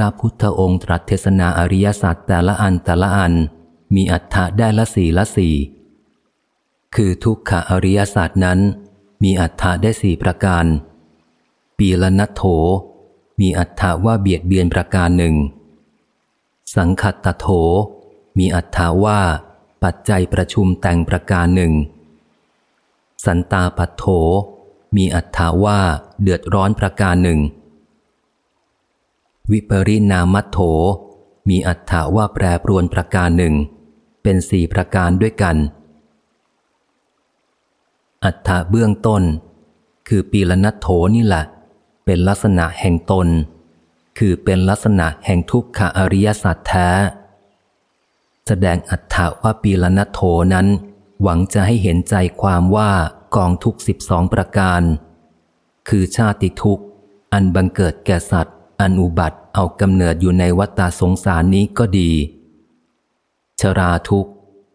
ระพุทธองค์ตรัสเทศนาอริยสัจแต่ละอันแต่ละอัน มีอัฏฐะได้ละสี่ละสี่ คือทุกขอริยสัจนั้น มีอัฏฐะได้สี่ประการ ปีละนัทโถ มีอัฏฐะว่าเบียดเบียนประการหนึ่ง สังคัตตโถ มีอัฏฐะว่าปัจจัยประชุมแต่งประการหนึ่ง สันตาปัตโถ มีอัฏฐาว่าเดือดร้อนประการหนึ่ง วิปริณามัตโถ มีอัฏฐาว่าแปรปรวนประการหนึ่ง เป็นสี่ประการด้วยกัน อัฏฐาเบื้องต้น คือปีละนัตโถนี่แหละ เป็นลักษณะแห่งตน คือเป็นลักษณะแห่งทุกขอริยสัจแท้ แสดงอัฏฐาว่าปีละนัโถนั้น หวังจะให้เห็นใจความว่ากองทุกสิบสองประการ คือชาติทุกข์ อันบังเกิดแก่สัตว์ อันอุบัติเอากำเนิดอยู่ในวัฏฏสงสารนี้ก็ดี ชราทุก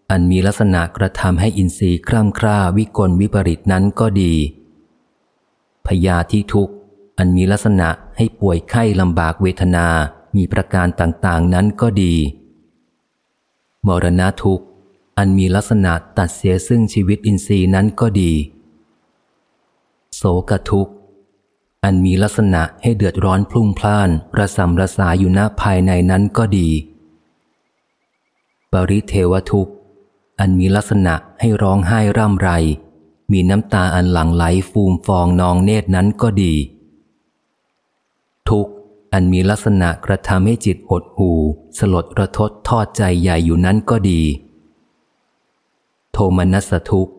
อันมีลักษณะกระทำให้อินทรีย์คร่ำคร่าวิกลวิปริตนั้นก็ดี พยาธิทุกอันมีลักษณะให้ป่วยไข้ลำบากเวทนา มีประการต่างๆนั้นก็ดี มรณะทุกข์ อันมีลักษณะตัดเสียซึ่งชีวิตอินทรีย์นั้นก็ดี โสกทุกข์ อันมีลักษณะให้เดือดร้อนพลุ่งพล่านระสำระสายอยู่หน้าภายในนั้นก็ดี ปริเทวทุกข์ อันมีลักษณะให้ร้องไห้ร่ำไร มีน้ำตาอันหลั่งไหลฟูมฟองนองเนตรนั้นก็ดี ทุกข์ อันมีลักษณะกระทำให้จิตหดหูสลดระทดทอดใจใหญ่อยู่นั้นก็ดี โทมนัสทุก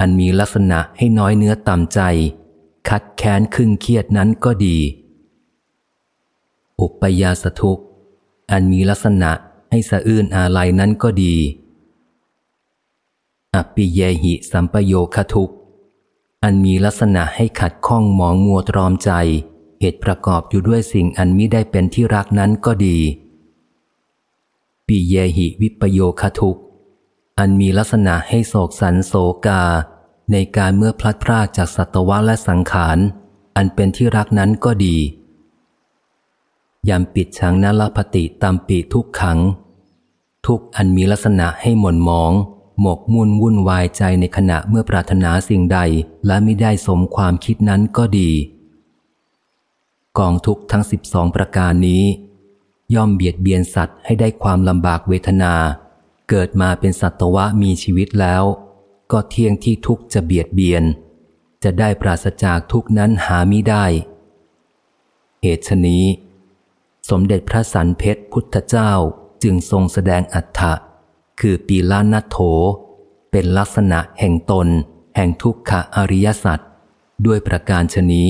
อันมีลักษณะให้น้อยเนื้อต่ำใจ คัดแค้นขึ้นเครียดนั้นก็ดี อุปยาสทุกอันมีลักษณะให้สะอื้นอาลัยนั้นก็ดี อปิเยหิสัมปโยคทุกอันมีลักษณะให้ขัดข้องมองมัวตรอมใจ เหตุประกอบอยู่ด้วยสิ่งอันมิได้เป็นที่รักนั้นก็ดีปีเยหิวิปโยคทุกอันมีลักษณะให้โศกสันโศกา ในการเมื่อพลัดพรากจากสัตวะและสังขาร อันเป็นที่รักนั้นก็ดียามปิดชังนลพติตามปีทุกขัง ทุกอันมีลักษณะให้หม่นมอง หมกมุ่นวุ่นวายใจในขณะเมื่อปรารถนาสิ่งใดและไม่ได้สมความคิดนั้นก็ดี กองทุกทั้งสิบสองประการนี้ ย่อมเบียดเบียนสัตว์ให้ได้ความลำบากเวทนา เกิดมาเป็นสัตวะมีชีวิตแล้ว ก็เที่ยงที่ทุกจะเบียดเบียน จะได้ปราศจากทุกนั้นหามิได้ เหตุฉนี้ สมเด็จพระสันเพชรพุทธเจ้าจึงทรงแสดงอัฏฐะคือปีลานัโถ เป็นลักษณะแห่งตน แห่งทุกขะอริยสัจด้วยประการชนี้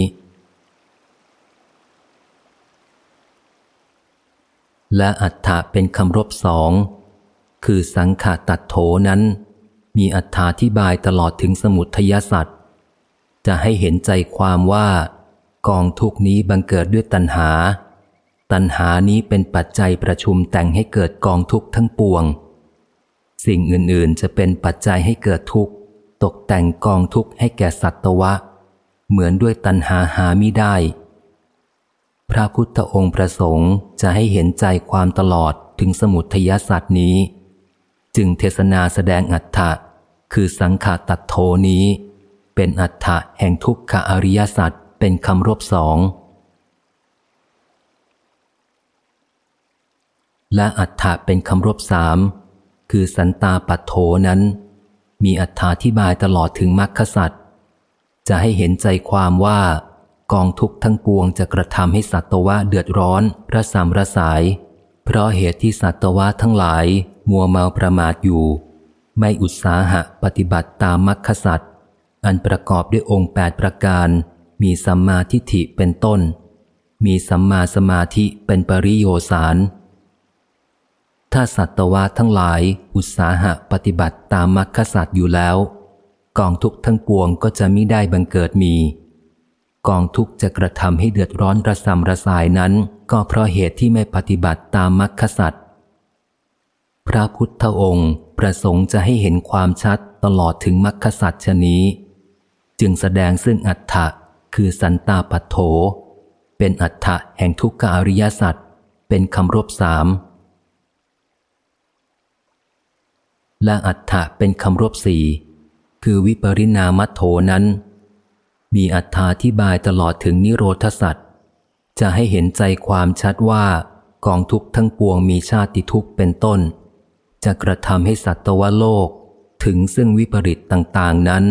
และอัฏฐะเป็นคำรบสอง คือสังขาตัดโถนั้น มีอัฏฐาที่บายตลอดถึงสมุทยสัตว์จะให้เห็นใจความว่า กองทุกนี้บังเกิดด้วยตัณหา ตัณหานี้เป็นปัจจัยประชุมแต่งให้เกิดกองทุกทั้งปวง สิ่งอื่นๆ จะเป็นปัจจัยให้เกิดทุกตกแต่งกองทุกให้แก่สัตวะ เหมือนด้วยตัณหาหามิได้ พระพุทธองค์ประสงค์จะให้เห็นใจความตลอดถึงสมุทยสัตว์นี้ จึงเทศนาแสดงอัฏฐะ คือสังขาตัดโทนี้ เป็นอัฏฐะแห่งทุกขอริยสัตว์เป็นคำรบสอง และอัฏฐะเป็นคำรบสามคือสันตาปัตโทนั้น มีอัฏฐาที่บายตลอดถึงมรรคสัตว์จะให้เห็นใจความว่ากองทุกทั้งปวงจะกระทำให้สัตวะเดือดร้อนระสามระสาย เพราะเหตุที่สัตวะทั้งหลาย มัวเมาประมาทอยู่ ไม่อุตสาหะปฏิบัติตามมรรคสัตว์อันประกอบด้วยองค์แปดประการ มีสัมมาทิฏฐิเป็นต้น มีสัมมาสมาธิเป็นปริโยสาร ถ้าสัตวะทั้งหลายอุตสาหะปฏิบัติตามมรรคสัตว์อยู่แล้ว กองทุกทั้งปวงก็จะไมิได้บังเกิดมี กองทุกจะกระทำให้เดือดร้อนระสำระสายนั้น ก็เพราะเหตุที่ไม่ปฏิบัติตามมรรคสัตว์พระพุทธองค์ ประสงค์จะให้เห็นความชัดตลอดถึงมรรคสัตว์ชนี้ จึงแสดงซึ่งอัฏฐะคือสันตาปัโถ เป็นอัฏฐะแห่งทุกขอริยสัตว์เป็นคำรบสามและอัฏฐะเป็นคำรบสี่คือวิปริณามัโถนั้น มีอัฏฐาที่บายตลอดถึงนิโรธสัตว์จะให้เห็นใจความชัดว่ากองทุกข์ทั้งปวงมีชาติทุกข์เป็นต้น จะกระทำให้สัตวโลก ถึงซึ่งวิปริตต่างๆนั้น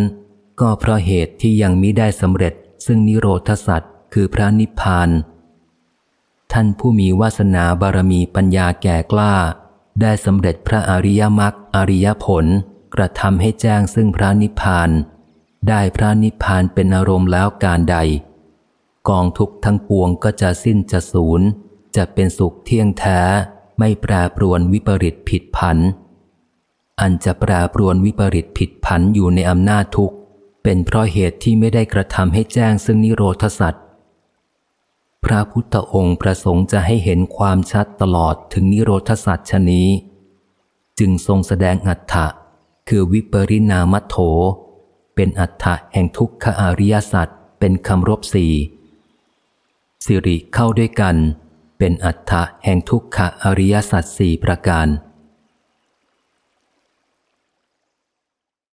ก็เพราะเหตุที่ยังมิได้สำเร็จ ซึ่งนิโรธสัตว์คือพระนิพพาน ท่านผู้มีวาสนาบารมีปัญญาแก่กล้า ได้สำเร็จพระอริยมรรคอริยผล กระทำให้แจ้งซึ่งพระนิพพาน ได้พระนิพพานเป็นอารมณ์แล้วการใด กองทุกทั้งปวงก็จะสิ้นจะสูญจะเป็นสุขเที่ยงแท้ ไม่แปรปรวนวิปริตผิดผัน อันจะแปรปรวนวิปริตผิดผันอยู่ในอำนาจทุกข์ เป็นเพราะเหตุที่ไม่ได้กระทำให้แจ้งซึ่งนิโรธสัตว์พระพุทธองค์ประสงค์จะให้เห็นความชัดตลอดถึงนิโรธสัตว์ชนี้ จึงทรงแสดงอัฏฐะคือวิปริณามัตโถ เป็นอัฏฐะแห่งทุกขอริยสัตว์เป็นคำรบสี่สิริเข้าด้วยกัน เป็นอัฏฐะแห่งทุกขอริยสัจสี่ประการ